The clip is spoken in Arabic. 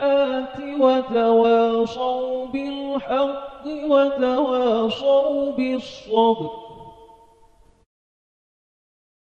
الصالحات وتواصوا بالحق وتواصوا بالصبر.